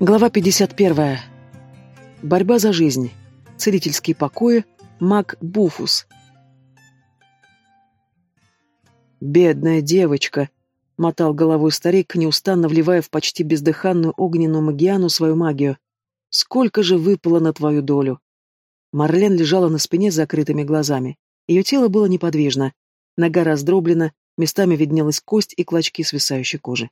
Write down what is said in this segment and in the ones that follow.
Глава 51. Борьба за жизнь. Целительские покои. Маг Буфус. «Бедная девочка!» — мотал головой старик, неустанно вливая в почти бездыханную огненную магиану свою магию. «Сколько же выпало на твою долю!» Марлен лежала на спине с закрытыми глазами. Ее тело было неподвижно. Нога раздроблена, местами виднелась кость и клочки свисающей кожи.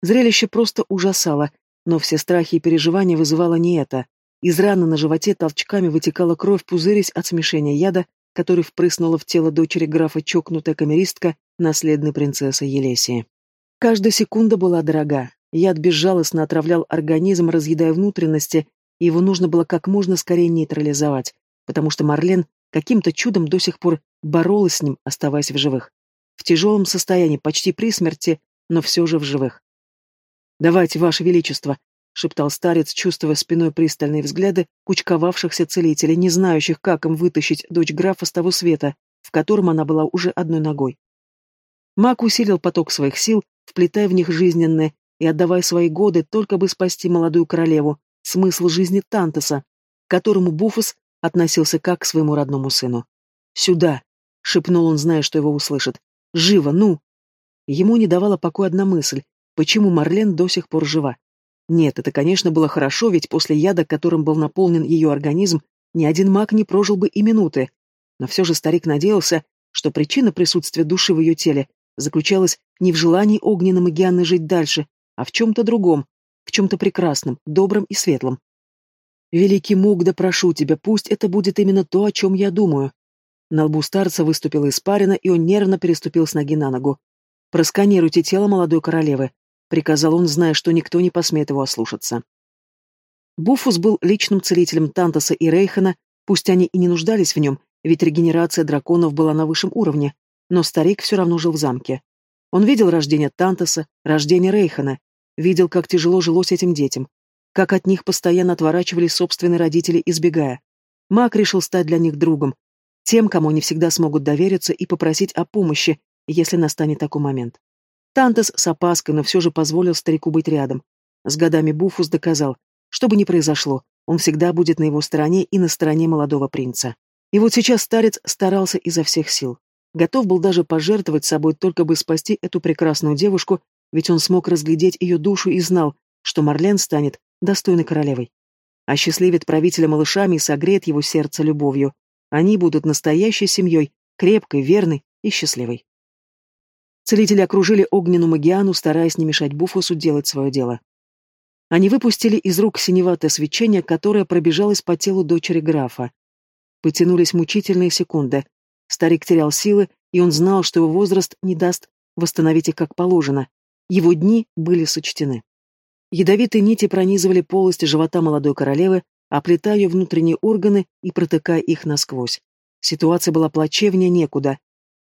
Зрелище просто ужасало, но все страхи и переживания вызывало не это. Из раны на животе толчками вытекала кровь, пузырясь от смешения яда, который впрыснула в тело дочери графа чокнутая камеристка, наследной принцессы Елесии. Каждая секунда была дорога. Яд безжалостно отравлял организм, разъедая внутренности, и его нужно было как можно скорее нейтрализовать, потому что Марлен каким-то чудом до сих пор боролась с ним, оставаясь в живых. В тяжелом состоянии, почти при смерти, но все же в живых. «Давайте, Ваше Величество!» — шептал старец, чувствуя спиной пристальные взгляды кучковавшихся целителей, не знающих, как им вытащить дочь графа с того света, в котором она была уже одной ногой. Маг усилил поток своих сил, вплетая в них жизненные и отдавая свои годы, только бы спасти молодую королеву, смысл жизни Тантеса, к которому Буфус относился как к своему родному сыну. «Сюда!» — шепнул он, зная, что его услышат. «Живо, ну!» Ему не давала покоя одна мысль Почему Марлен до сих пор жива? Нет, это, конечно, было хорошо, ведь после яда, которым был наполнен ее организм, ни один маг не прожил бы и минуты. Но все же старик надеялся, что причина присутствия души в ее теле заключалась не в желании огненной Гианны жить дальше, а в чем-то другом, в чем-то прекрасном, добром и светлом. «Великий Мугда, прошу тебя, пусть это будет именно то, о чем я думаю». На лбу старца выступила испарина, и он нервно переступил с ноги на ногу. «Просканируйте тело молодой королевы. — приказал он, зная, что никто не посмеет его ослушаться. Буфус был личным целителем Тантоса и Рейхана, пусть они и не нуждались в нем, ведь регенерация драконов была на высшем уровне, но старик все равно жил в замке. Он видел рождение Тантоса, рождение Рейхана, видел, как тяжело жилось этим детям, как от них постоянно отворачивались собственные родители, избегая. Маг решил стать для них другом, тем, кому они всегда смогут довериться и попросить о помощи, если настанет такой момент. Тантес с опаской, но все же позволил старику быть рядом. С годами Буфус доказал, что бы ни произошло, он всегда будет на его стороне и на стороне молодого принца. И вот сейчас старец старался изо всех сил. Готов был даже пожертвовать собой, только бы спасти эту прекрасную девушку, ведь он смог разглядеть ее душу и знал, что Марлен станет достойной королевой. Осчастливит правителя малышами и согреет его сердце любовью. Они будут настоящей семьей, крепкой, верной и счастливой. Целители окружили огненную магиану, стараясь не мешать Буфусу делать свое дело. Они выпустили из рук синеватое свечение, которое пробежалось по телу дочери графа. Потянулись мучительные секунды. Старик терял силы, и он знал, что его возраст не даст восстановить их как положено. Его дни были сочтены. Ядовитые нити пронизывали полость живота молодой королевы, оплетая ее внутренние органы и протыкая их насквозь. Ситуация была плачевнее некуда.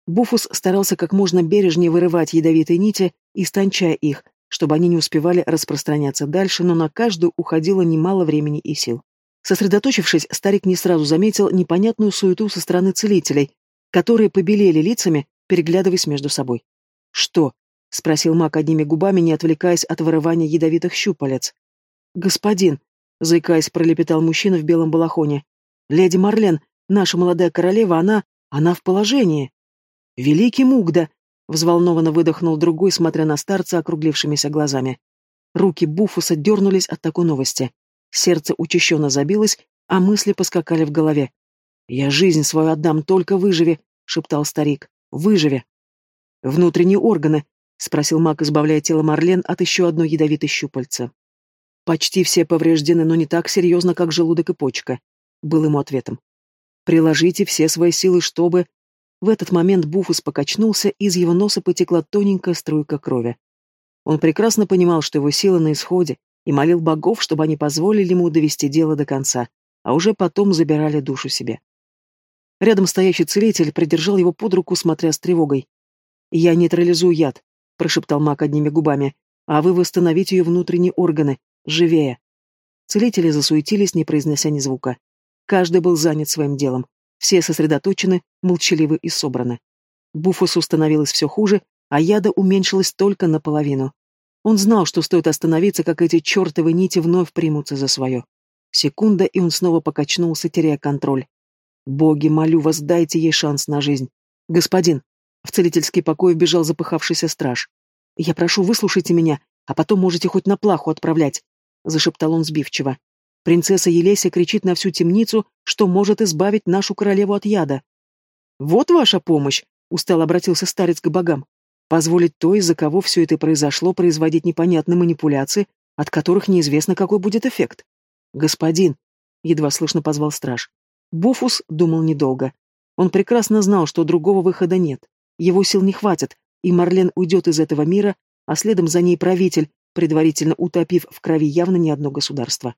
Буфус старался как можно бережнее вырывать ядовитые нити, истончая их, чтобы они не успевали распространяться дальше, но на каждую уходило немало времени и сил. Сосредоточившись, старик не сразу заметил непонятную суету со стороны целителей, которые побелели лицами, переглядываясь между собой. «Что?» — спросил маг одними губами, не отвлекаясь от вырывания ядовитых щупалец. «Господин», — заикаясь, пролепетал мужчина в белом балахоне, — «леди Марлен, наша молодая королева, она... она в положении». «Великий Мугда!» — взволнованно выдохнул другой, смотря на старца округлившимися глазами. Руки Буфуса дернулись от такой новости. Сердце учащенно забилось, а мысли поскакали в голове. «Я жизнь свою отдам, только выживи!» — шептал старик. «Выживи!» «Внутренние органы?» — спросил маг, избавляя тело Марлен от еще одной ядовитой щупальца. «Почти все повреждены, но не так серьезно, как желудок и почка», — был ему ответом. «Приложите все свои силы, чтобы...» В этот момент Буфус покачнулся, и из его носа потекла тоненькая струйка крови. Он прекрасно понимал, что его сила на исходе, и молил богов, чтобы они позволили ему довести дело до конца, а уже потом забирали душу себе. Рядом стоящий целитель придержал его под руку, смотря с тревогой. «Я нейтрализую яд», — прошептал маг одними губами, «а вы восстановите ее внутренние органы. Живее». Целители засуетились, не произнося ни звука. Каждый был занят своим делом. Все сосредоточены, молчаливы и собраны. Буфусу становилось все хуже, а яда уменьшилась только наполовину. Он знал, что стоит остановиться, как эти чертовы нити вновь примутся за свое. Секунда, и он снова покачнулся, теряя контроль. «Боги, молю вас, дайте ей шанс на жизнь. Господин!» В целительский покой вбежал запыхавшийся страж. «Я прошу, выслушайте меня, а потом можете хоть на плаху отправлять», — зашептал он сбивчиво. «Принцесса Елеся кричит на всю темницу, что может избавить нашу королеву от яда». «Вот ваша помощь!» — устал обратился старец к богам. «Позволить то, из-за кого все это произошло, производить непонятные манипуляции, от которых неизвестно, какой будет эффект». «Господин!» — едва слышно позвал страж. Буфус думал недолго. Он прекрасно знал, что другого выхода нет. Его сил не хватит, и Марлен уйдет из этого мира, а следом за ней правитель, предварительно утопив в крови явно не одно государство.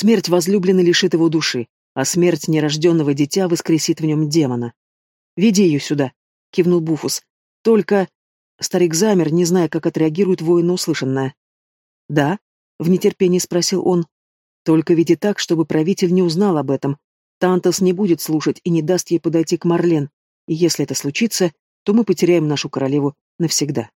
Смерть возлюбленной лишит его души, а смерть нерожденного дитя воскресит в нем демона. «Веди ее сюда», — кивнул Буфус. «Только...» Старик замер, не зная, как отреагирует воин услышанное. «Да?» — в нетерпении спросил он. «Только веди так, чтобы правитель не узнал об этом. Тантос не будет слушать и не даст ей подойти к Марлен. И если это случится, то мы потеряем нашу королеву навсегда.